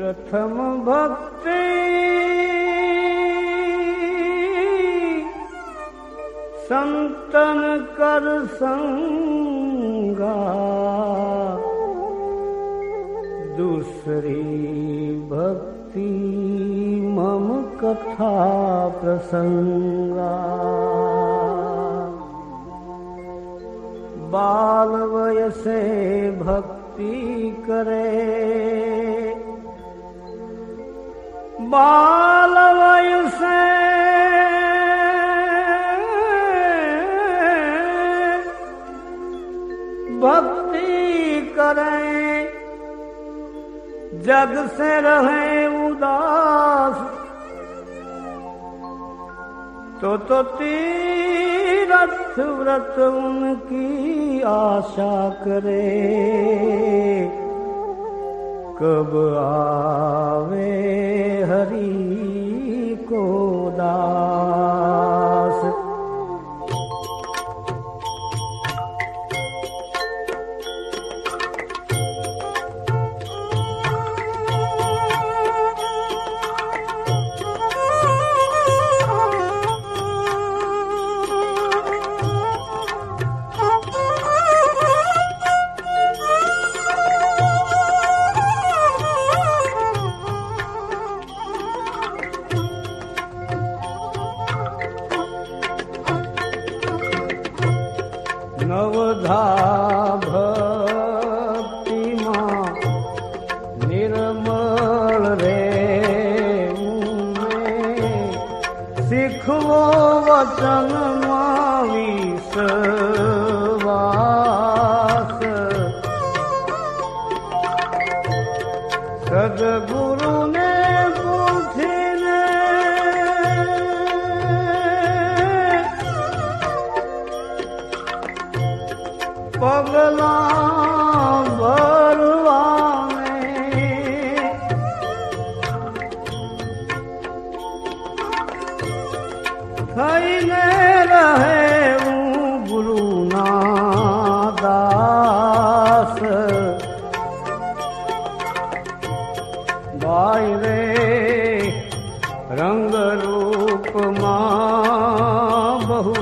પ્રથમ ભક્તિ સંતન કર સંગા. દૂસરી ભક્તિ મમ કથા પ્રસંગા. બાલ વયસે ભક્તિ કરે. يقبل ويسير بھکتی کریں جگ سے رہے اداس تو تو تیرت ورت ان کی آشا کرے કબ આવે હરી કોદા નવધા ભક્તિમાં નિર્મળ રે શીખવો વચનમાં વિશ્વાસ સદગુરુને ભાઈ રે રંગ રૂપમાં બહુ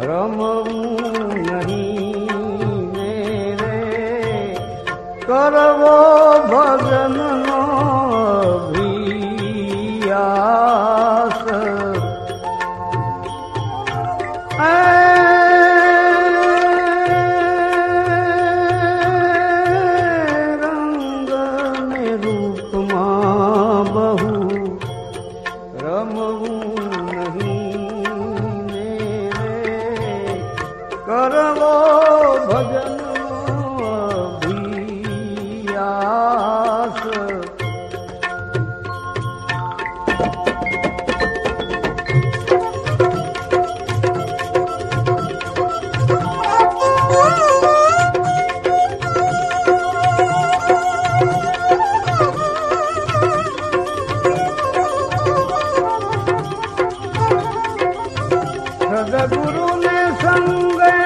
રમવું रमू नहीं मेरे करवा तरुण संग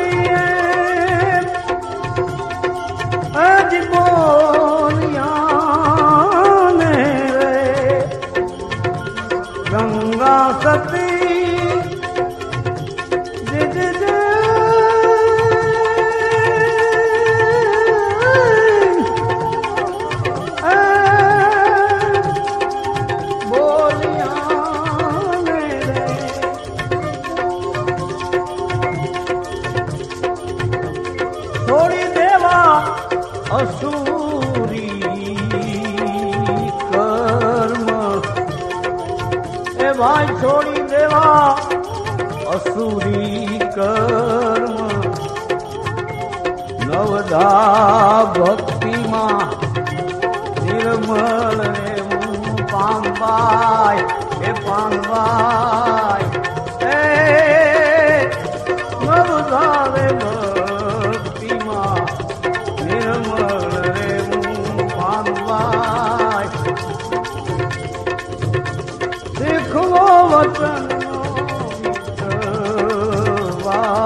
એ ભાઈ છોડી દેવા. અસુરી કર્મ. નવધા ભક્તિમાં નિર્મળ રે હું પામવાય એ પામવાય. वा